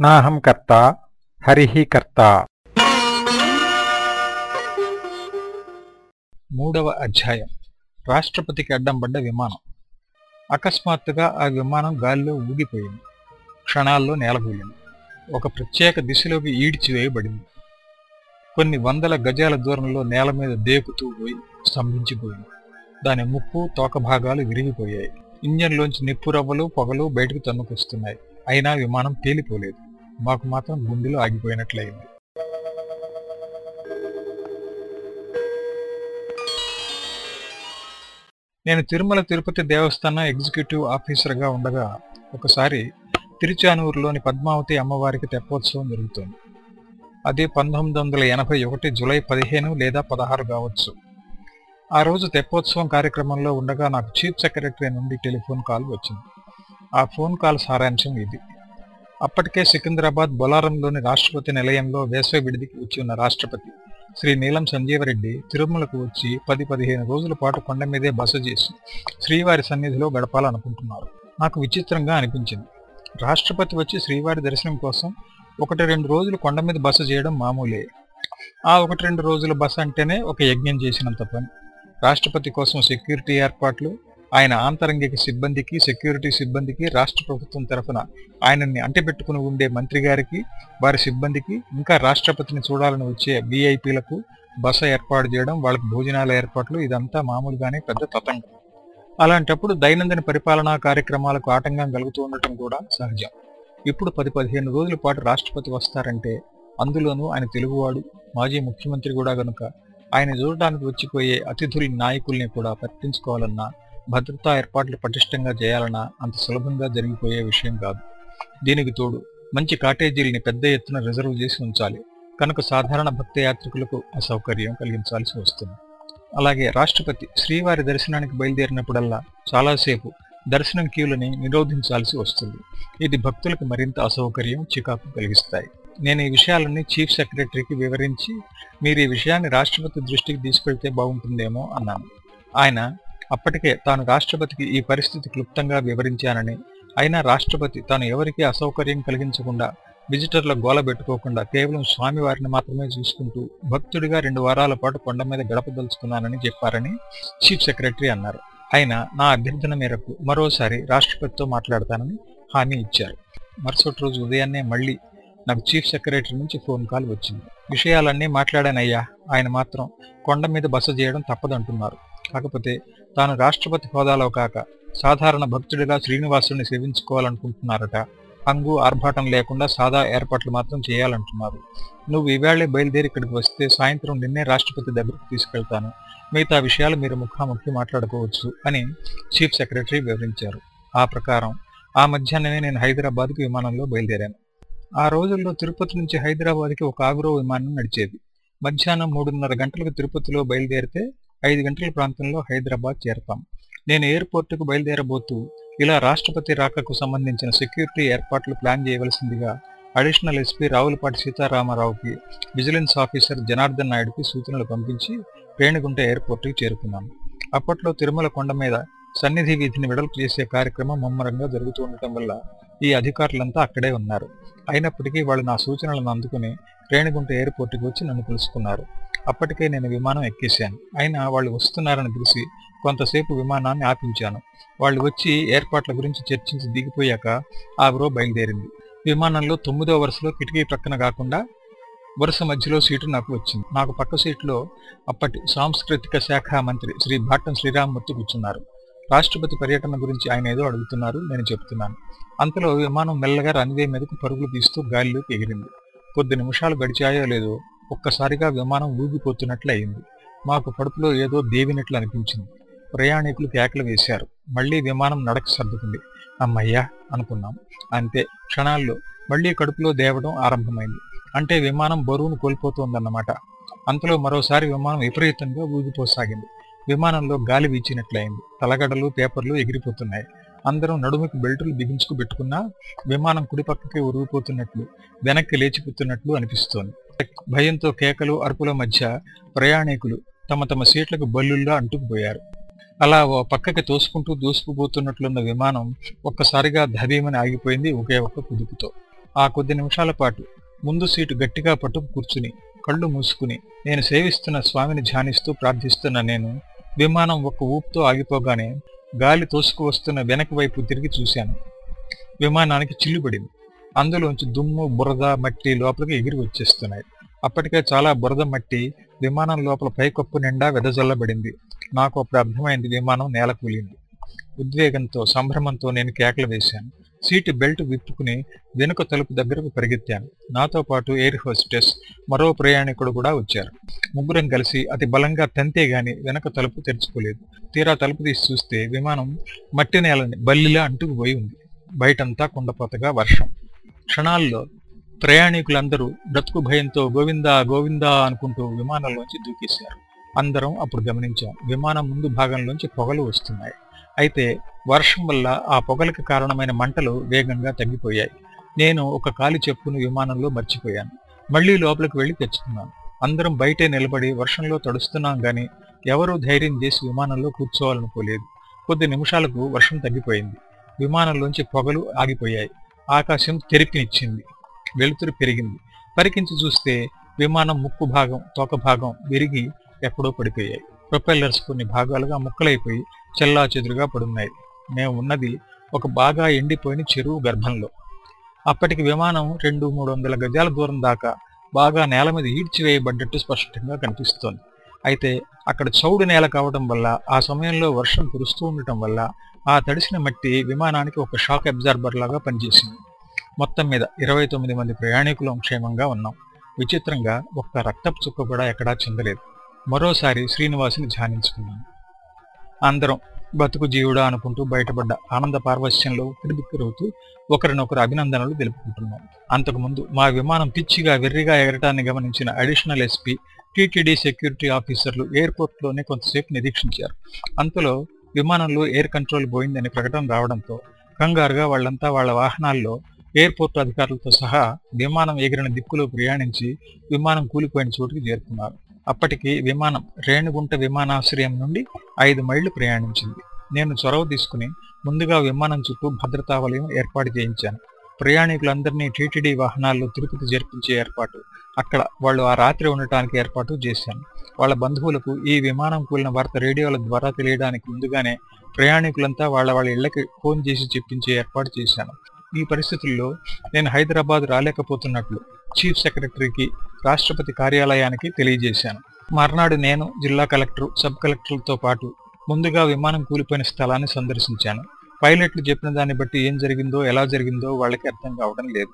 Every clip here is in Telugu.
నాహం కర్త హరిహి కర్త. మూడవ అధ్యాయం. రాష్ట్రపతికి అడ్డం పడ్డ విమానం. అకస్మాత్తుగా ఆ విమానం గాలిలో ఊగిపోయింది. క్షణాల్లో నేలగూలింది ఒక ప్రత్యేక దిశలోకి ఈడ్చివేయబడింది కొన్ని వందల గజాల దూరంలో నేల మీద దేకుతూ పోయి స్తంభించిపోయింది. దాని ముక్కు తోక భాగాలు విరిగిపోయాయి. ఇంజన్లోంచి నిప్పు రవ్వలు పొగలు బయటకు తన్నుకొస్తున్నాయి. అయినా విమానం పేలిపోలేదు మాకు మాత్రం గుండెలో ఆగిపోయినట్లయింది. నేను తిరుమల తిరుపతి దేవస్థానం ఎగ్జిక్యూటివ్ ఆఫీసర్గా ఉండగా ఒకసారి తిరుచానూరులోని పద్మావతి అమ్మవారికి తెప్పోత్సవం జరుగుతోంది. అది పంతొమ్మిది వందల ఎనభై ఒకటి జులై పదిహేను లేదా పదహారు కావచ్చు. ఆ రోజు తెప్పోత్సవం కార్యక్రమంలో ఉండగా నాకు చీఫ్ సెక్రటరీ నుండి టెలిఫోన్ కాల్ వచ్చింది. ఆ ఫోన్ కాల్ సారాంశం ఇది. అప్పటికే సికింద్రాబాద్ బొలారంలోని రాష్ట్రపతి నిలయంలో వేసవి విడిదికి వచ్చి ఉన్న రాష్ట్రపతి శ్రీ నీలం సంజీవరెడ్డి తిరుమలకు వచ్చి పది పదిహేను రోజుల పాటు కొండ మీదే బస చేసి శ్రీవారి సన్నిధిలో గడపాలనుకుంటున్నారు. నాకు విచిత్రంగా అనిపించింది. రాష్ట్రపతి వచ్చి శ్రీవారి దర్శనం కోసం ఒకటి రెండు రోజులు కొండ మీద బస చేయడం మామూలే. ఆ ఒకటి రెండు రోజుల బస అంటేనే ఒక యజ్ఞం చేసినంత పని. రాష్ట్రపతి కోసం సెక్యూరిటీ ఏర్పాట్లు ఆయన ఆంతరంగిక సిబ్బందికి సెక్యూరిటీ సిబ్బందికి రాష్ట్ర ప్రభుత్వం తరఫున ఆయనని అంటిపెట్టుకుని ఉండే మంత్రి గారికి వారి సిబ్బందికి ఇంకా రాష్ట్రపతిని చూడాలని వచ్చే వీఐపీలకు బస ఏర్పాటు చేయడం వాళ్ళకి భోజనాల ఏర్పాట్లు ఇదంతా మామూలుగానే పెద్ద తతంగం. అలాంటప్పుడు దైనందిన పరిపాలనా కార్యక్రమాలకు ఆటంకం కలుగుతూ ఉండటం కూడా సహజం. ఇప్పుడు పది పదిహేను రోజుల పాటు రాష్ట్రపతి వస్తారంటే అందులోనూ ఆయన తెలుగువాడు మాజీ ముఖ్యమంత్రి కూడా గనుక ఆయన చూడటానికి వచ్చిపోయే అతిథుల నాయకుల్ని కూడా పట్టించుకోవాలన్నా భద్రతా ఏర్పాట్లు పటిష్టంగా చేయాలన్నా అంత సులభంగా జరిగిపోయే విషయం కాదు. దీనికి తోడు మంచి కాటేజీల్ని పెద్ద ఎత్తున రిజర్వ్ చేసి ఉంచాలి. కనుక సాధారణ భక్త యాత్రికులకు అసౌకర్యం కలిగించాల్సి వస్తుంది. అలాగే రాష్ట్రపతి శ్రీవారి దర్శనానికి బయలుదేరినప్పుడల్లా చాలాసేపు దర్శనం క్యూలని నిరోధించాల్సి వస్తుంది. ఇది భక్తులకు మరింత అసౌకర్యం చికాకు కలిగిస్తాయి. నేను ఈ విషయాలన్నీ చీఫ్ సెక్రటరీకి వివరించి మీరు ఈ విషయాన్ని రాష్ట్రపతి దృష్టికి తీసుకెళ్తే బాగుంటుందేమో అన్నాను. ఆయన అప్పటికే తాను రాష్ట్రపతికి ఈ పరిస్థితి క్లుప్తంగా వివరించానని. అయినా రాష్ట్రపతి తాను ఎవరికీ అసౌకర్యం కలిగించకుండా విజిటర్ల గోల పెట్టుకోకుండా కేవలం స్వామివారిని మాత్రమే చూసుకుంటూ భక్తుడిగా రెండు వారాల పాటు కొండ మీద గడపదలుచుకున్నానని చెప్పారని చీఫ్ సెక్రటరీ అన్నారు. ఆయన నా అభ్యర్థన మేరకు మరోసారి రాష్ట్రపతితో మాట్లాడతానని హామీ ఇచ్చారు. మరుసటి రోజు ఉదయాన్నే మళ్ళీ నాకు చీఫ్ సెక్రటరీ నుంచి ఫోన్ కాల్ వచ్చింది. విషయాలన్నీ మాట్లాడానయ్యా ఆయన మాత్రం కొండ మీద బస చేయడం తప్పదంటున్నారు. కాకపోతే తాను రాష్ట్రపతి హోదాలో కాక సాధారణ భక్తుడిగా శ్రీనివాసుని సేవించుకోవాలనుకుంటున్నారట. హంగు ఆర్భాటం లేకుండా సాదా ఏర్పాట్లు మాత్రం చేయాలంటున్నారు. నువ్వు ఈవేళే బయలుదేరి ఇక్కడికి వస్తే సాయంత్రం నిన్నే రాష్ట్రపతి దగ్గరకు తీసుకెళ్తాను. మిగతా విషయాలు మీరు ముఖాముఖి మాట్లాడుకోవచ్చు అని చీఫ్ సెక్రటరీ వివరించారు. ఆ ప్రకారం ఆ మధ్యాహ్నమే నేను హైదరాబాద్కు విమానంలో బయలుదేరాను. ఆ రోజుల్లో తిరుపతి నుంచి హైదరాబాద్కి ఒక ఆగ్రో విమానం నడిచేది. మధ్యాహ్నం మూడున్నర గంటలకు తిరుపతిలో బయలుదేరితే ఐదు గంటల ప్రాంతంలో హైదరాబాద్ చేరతాం. నేను ఎయిర్పోర్టుకు బయలుదేరబోతూ ఇలా రాష్ట్రపతి రాకకు సంబంధించిన సెక్యూరిటీ ఏర్పాట్లు ప్లాన్ చేయవలసిందిగా అడిషనల్ ఎస్పీ రావులపాటి సీతారామరావుకి విజిలెన్స్ ఆఫీసర్ జనార్దన్ నాయుడుకి సూచనలు పంపించి రేణిగుంట ఎయిర్పోర్టుకి చేరుకున్నాను అప్పట్లో తిరుమల కొండ మీద సన్నిధి వీధిని వెడల్పు చేసే కార్యక్రమం ముమ్మరంగా జరుగుతూ ఉండటం వల్ల ఈ అధికారులంతా అక్కడే ఉన్నారు. అయినప్పటికీ వాళ్ళు నా సూచనలను అందుకుని రేణిగుంట ఎయిర్పోర్ట్కి వచ్చి నన్ను పిలుచుకున్నారు. అప్పటికే నేను విమానం ఎక్కేశాను. అయినా వాళ్ళు వస్తున్నారని తెలిసి కొంతసేపు విమానాన్ని ఆపించాను. వాళ్ళు వచ్చి ఏర్పాట్ల గురించి చర్చించి దిగిపోయాక ఆ బ్రో బయలుదేరింది. విమానంలో తొమ్మిదో వరుసలో కిటికీ ప్రక్కన కాకుండా వరుస మధ్యలో సీటు నాకు వచ్చింది. నాకు పక్క సీట్లో అప్పటి సాంస్కృతిక శాఖ మంత్రి శ్రీ భాటం శ్రీరామ్మూర్తి కూర్చున్నారు. రాష్ట్రపతి పర్యటన గురించి ఆయన ఏదో అడుగుతున్నారు నేను చెప్తున్నాను. అంతలో విమానం మెల్లగా రన్వే మీదకు పరుగులు తీస్తూ గాలిలోకి ఎగిరింది. కొద్ది నిమిషాలు గడిచాయో లేదో ఒక్కసారిగా విమానం ఊగిపోతున్నట్లు అయింది మాకు కడుపులో ఏదో దేవినట్లు అనిపించింది. ప్రయాణికులు కేకలు వేశారు. మళ్ళీ విమానం నడక సర్దుకుంది. అమ్మయ్యా అనుకున్నాం. అంతే క్షణాల్లో మళ్ళీ కడుపులో దేవడం ఆరంభమైంది. అంటే విమానం బరువును కోల్పోతోందన్నమాట. అంతలో మరోసారి విమానం విపరీతంగా ఊగిపోసాగింది. విమానంలో గాలి వీచినట్లయింది. తలగడలు పేపర్లు ఎగిరిపోతున్నాయి. అందరం నడుముకి బెల్టులు బిగించుకు పెట్టుకున్నా విమానం కుడిపక్కకి ఉరిగిపోతున్నట్లు వెనక్కి లేచిపోతున్నట్లు అనిపిస్తోంది. భయంతో కేకలు అరుపుల మధ్య ప్రయాణికులు తమ తమ సీట్లకు బల్లుల్లో అంటుకుపోయారు. అలా ఓ పక్కకి తోసుకుంటూ దూసుకుపోతున్నట్లున్న విమానం ఒక్కసారిగా ధబీమని ఆగిపోయింది ఒకే ఒక్క కుదుపుతో. ఆ కొద్ది నిమిషాల పాటు ముందు సీటు గట్టిగా పట్టుకు కూర్చుని కళ్ళు మూసుకుని నేను సేవిస్తున్న స్వామిని ధ్యానిస్తూ ప్రార్థిస్తున్న నేను విమానం ఒక్క ఊపుతో ఆగిపోగానే గాలి తోసుకు వస్తున్న వెనక వైపు తిరిగి చూశాను. విమానానికి చిల్లుపడింది అందులోంచి దుమ్ము బురద మట్టి లోపలికి ఎగిరి వచ్చేస్తున్నాయి. అప్పటికే చాలా బురద మట్టి విమానం లోపల పైకప్పు నిండా వెదజల్లబడింది. నాకు అప్పుడు అర్థమైంది విమానం నేల కూలింది ఉద్వేగంతో సంభ్రమంతో నేను కేకలు వేశాను. సీటు బెల్ట్ విప్పుకుని వెనుక తలుపు దగ్గరకు పరిగెత్తాను. నాతో పాటు ఎయిర్ హోస్టెస్ మరో ప్రయాణికుడు కూడా వచ్చారు. ముగ్గురం కలిసి అతి బలంగా తంతే గాని వెనక తలుపు తెరుచుకోలేదు. తీరా తలుపు తీసి చూస్తే విమానం మట్టి నేలని బల్లిలా అంటుకుపోయి ఉంది. బయటంతా కుండపోతగా వర్షం. క్షణాల్లో ప్రయాణికులందరూ బ్రతుకు భయంతో గోవిందా గోవిందా అనుకుంటూ విమానంలోంచి దూకేశారు. అందరం అప్పుడు గమనించాం. విమానం ముందు భాగంలోంచి పొగలు వస్తున్నాయి. అయితే వర్షం వల్ల ఆ పొగలకు కారణమైన మంటలు వేగంగా తగ్గిపోయాయి. నేను ఒక కాలి చెప్పును విమానంలో మర్చిపోయాను. మళ్ళీ లోపలికి వెళ్ళి తెచ్చుకున్నాను. అందరం బయటే నిలబడి వర్షంలో తడుస్తున్నాం గాని ఎవరూ ధైర్యం చేసి విమానంలో కూర్చోవాలనుకోలేదు. కొద్ది నిమిషాలకు వర్షం తగ్గిపోయింది. విమానంలోంచి పొగలు ఆగిపోయాయి. ఆకాశం తెరిపినిచ్చింది వెలుతురు పెరిగింది. పరికించి చూస్తే విమానం ముక్కు భాగం తోక భాగం విరిగి ఎక్కడో పడిపోయాయి. ప్రొపెల్లర్స్ కొన్ని భాగాలుగా ముక్కలైపోయి చెల్లా చెదురుగా పడున్నాయి. మేము ఉన్నది ఒక బాగా ఎండిపోయిన చెరువు గర్భంలో. అప్పటికి విమానం రెండు మూడు వందల గజాల దూరం దాకా బాగా నేల మీద ఈడ్చివేయబడ్డట్టు స్పష్టంగా కనిపిస్తోంది. అయితే అక్కడ చౌడు నేల కావడం వల్ల ఆ సమయంలో వర్షం కురుస్తూ ఉండటం వల్ల ఆ తడిసిన మట్టి విమానానికి ఒక షాక్ అబ్జార్బర్ లాగా పనిచేసింది. మొత్తం మీద ఇరవై తొమ్మిది మంది ప్రయాణికులు క్షేమంగా ఉన్నాం. విచిత్రంగా ఒక్క రక్తపు చుక్క కూడా ఎక్కడా చెందలేదు. మరోసారి శ్రీనివాసుని ధ్యానించుకున్నాను అందరం బతుకు జీవుడా అనుకుంటూ బయటపడ్డ ఆనంద పార్వశ్యంలో కిడిబిక్కిరవుతూ ఒకరినొకరు అభినందనలు తెలుపుకుంటున్నాం. అంతకుముందు మా విమానం పిచ్చిగా వెర్రిగా ఎగరటాన్ని గమనించిన అడిషనల్ ఎస్పీ టీటీడీ సెక్యూరిటీ ఆఫీసర్లు ఎయిర్పోర్ట్లోనే కొంతసేపు నిరీక్షించారు. అంతలో విమానంలో ఎయిర్ కంట్రోల్ పోయిందని ప్రకటన రావడంతో కంగారుగా వాళ్ళంతా వాళ్ళ వాహనాల్లో ఎయిర్పోర్ట్ అధికారులతో సహా విమానం ఎగిరిన దిక్కులో ప్రయాణించి విమానం కూలిపోయిన చోటుకి చేరుకున్నారు. అప్పటికి విమానం రేణుగుంట విమానాశ్రయం నుండి ఐదు మైళ్ళు ప్రయాణించింది. నేను చొరవ తీసుకుని ముందుగా విమానం చుట్టూ భద్రతా వలయం ఏర్పాటు చేయించాను. ప్రయాణికులందరినీ టీటీడీ వాహనాల్లో తిరుపతి జరిపించే ఏర్పాటు అక్కడ వాళ్ళు ఆ రాత్రి ఉండటానికి ఏర్పాటు చేశాను. వాళ్ళ బంధువులకు ఈ విమానం కూలిన వార్త రేడియోల ద్వారా తెలియడానికి ముందుగానే ప్రయాణికులంతా వాళ్ళ వాళ్ళ ఇళ్ళకి ఫోన్ చేసి చెప్పించే ఏర్పాటు చేశాను. ఈ పరిస్థితుల్లో నేను హైదరాబాద్ రాలేకపోతున్నట్లు చీఫ్ సెక్రటరీకి రాష్ట్రపతి కార్యాలయానికి తెలియజేశాను. మర్నాడు నేను జిల్లా కలెక్టర్ సబ్ కలెక్టర్లతో పాటు ముందుగా విమానం కూలిపోయిన స్థలాన్ని సందర్శించాను. పైలట్లు చెప్పిన దాన్ని బట్టి ఏం జరిగిందో ఎలా జరిగిందో వాళ్ళకి అర్థం కావడం లేదు.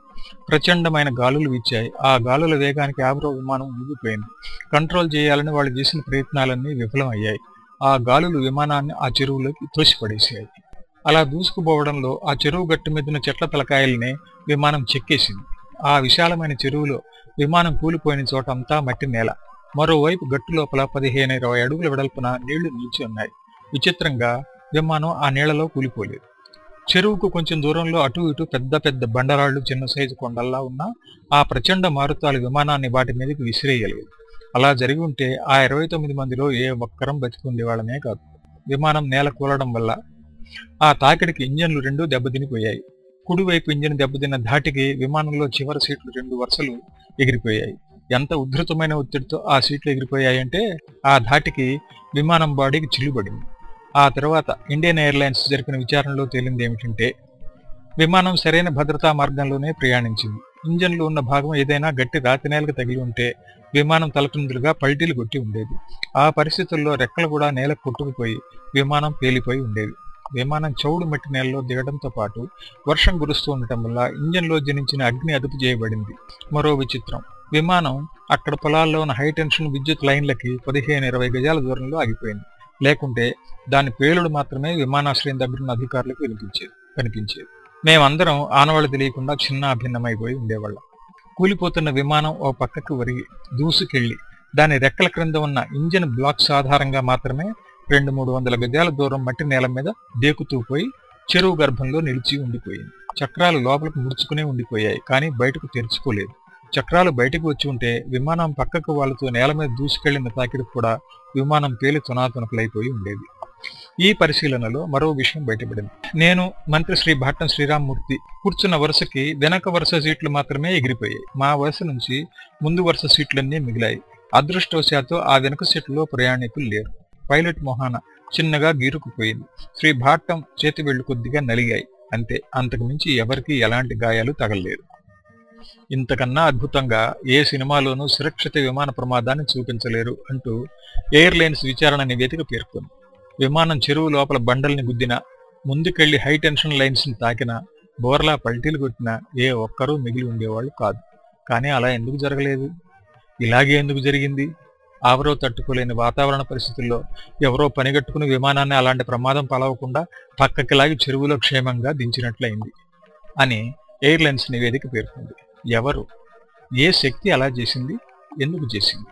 ప్రచండమైన గాలులు వీచాయి. ఆ గాలుల వేగానికి ఆబ్రో విమానం ఊగిపోయింది కంట్రోల్ చేయాలని వాళ్ళు చేసిన ప్రయత్నాలన్నీ విఫలమయ్యాయి. ఆ గాలులు విమానాన్ని ఆ చెరువులోకి తోసిపడేసాయి అలా దూసుకుపోవడంలో ఆ చెరువు గట్టు మీదున్న చెట్ల తలకాయల్ని విమానం చెక్కేసింది. ఆ విశాలమైన చెరువులో విమానం కూలిపోయిన చోటంతా మట్టి నేల. మరోవైపు గట్టు లోపల పదిహేను ఇరవై అడుగుల వెడల్పున నీళ్ళు నిలిచి ఉన్నాయి. విచిత్రంగా విమానం ఆ నీళ్ళలో కూలిపోలేదు. చెరువుకు కొంచెం దూరంలో అటు ఇటు పెద్ద పెద్ద బండరాళ్ళు చిన్న సైజు కొండల్లా ఉన్న ఆ ప్రచండ మారుతాలు విమానాన్ని వాటి మీదకి విసిరేయలేదు. అలా జరిగి ఉంటే ఆ ఇరవై తొమ్మిది మందిలో ఏ ఒక్కరం బతికుండే వాళ్ళమే కాదు. విమానం నేల కూలడం వల్ల ఆ తాకిడికి ఇంజన్లు రెండూ దెబ్బతినిపోయాయి. కుడివైపు ఇంజిన్ దెబ్బతిన్న ధాటికి విమానంలో చివరి సీట్లు రెండు వరుసలు ఎగిరిపోయాయి. ఎంత ఉధృతమైన ఒత్తిడితో ఆ సీట్లు ఎగిరిపోయాయంటే ఆ ధాటికి విమానం బాడీకి చిల్లుబడింది. ఆ తర్వాత ఇండియన్ ఎయిర్లైన్స్ జరిపిన విచారణలో తేలింది ఏమిటంటే విమానం సరైన భద్రతా మార్గంలోనే ప్రయాణించింది. ఇంజన్లో ఉన్న భాగం ఏదైనా గట్టి రాతి నేలకు తగిలి ఉంటే విమానం తలకిందులుగా పల్టీలు కొట్టి ఉండేది. ఆ పరిస్థితుల్లో రెక్కలు కూడా నేలకు కొట్టుకుపోయి విమానం పేలిపోయి ఉండేది. విమానం చౌడు మట్టి నేలలో దిగడంతో పాటు వర్షం కురుస్తూ ఉండటం వల్ల ఇంజన్లో జనించిన అగ్ని అదుపు చేయబడింది. మరో విచిత్రం. విమానం అక్కడ పొలాల్లో ఉన్న హైటెన్షన్ విద్యుత్ లైన్లకి పదిహేను ఇరవై గజాల దూరంలో ఆగిపోయింది. లేకుంటే దాని పేలుడు మాత్రమే విమానాశ్రయం దగ్గరున్న అధికారులకు వినిపించేది కనిపించేది. మేమందరం ఆనవాళ్ళు తెలియకుండా చిన్న అభిన్నమైపోయి ఉండేవాళ్ళం. కూలిపోతున్న విమానం ఓ పక్కకు వరిగి దూసుకెళ్ళి దాని రెక్కల క్రింద ఉన్న ఇంజిన్ బ్లాక్స్ ఆధారంగా మాత్రమే రెండు మూడు వందల గజాల దూరం మట్టి నేల మీద దేకుతూ పోయి చెరువు గర్భంలో నిలిచి ఉండిపోయింది. చక్రాలు లోపలకు ముడుచుకునే ఉండిపోయాయి కానీ బయటకు తెరుచుకోలేదు. చక్రాలు బయటకు వచ్చి ఉంటే విమానం పక్కకు వాళ్ళతో నేల మీద దూసుకెళ్ళిన తాకిడి కూడా విమానం పేలి తునాతునకలైపోయి ఉండేది. ఈ పరిశీలనలో మరో విషయం బయటపడింది. నేను మంత్రి శ్రీ భట్టం శ్రీరామ్మూర్తి కూర్చున్న వరుసకి వెనక వరుస సీట్లు మాత్రమే ఎగిరిపోయాయి. మా వరుస నుంచి ముందు వరుస సీట్లన్నీ మిగిలాయి. అదృష్టవశాత్తు ఆ వెనుక సీట్లో ప్రయాణికులు లేరు. పైలట్ మొహాన చిన్నగా గీరుకుపోయింది. శ్రీ భాట్టం చేతి వెళ్ళు కొద్దిగా నలిగాయి. అంతే అంతకుమించి ఎవరికీ ఎలాంటి గాయాలు తగలలేదు. ఇంతకన్నా అద్భుతంగా ఏ సినిమాలోనూ సురక్షిత విమాన ప్రమాదాన్ని చూపించలేరు అంటూ ఎయిర్లైన్స్ విచారణ నివేదిక పేర్కొంది. విమానం చెరువు లోపల బండల్ని గుద్దిన ముందుకెళ్ళి హై టెన్షన్ లైన్స్ని తాకిన బోర్లా పల్టీలు కొట్టినా ఏ ఒక్కరూ మిగిలి ఉండేవాళ్ళు కాదు. కానీ అలా ఎందుకు జరగలేదు? ఇలాగే ఎందుకు జరిగింది? ఆవరో తట్టుకోలేని వాతావరణ పరిస్థితుల్లో ఎవరో పనిగట్టుకుని విమానాన్ని అలాంటి ప్రమాదం పాలవకుండా పక్కకి లాగి చెరువులో క్షేమంగా దించినట్లయింది అని ఎయిర్లైన్స్ నివేదిక పేర్కొంది. ఎవరు? ఏ శక్తి అలా చేసింది? ఎందుకు చేసింది?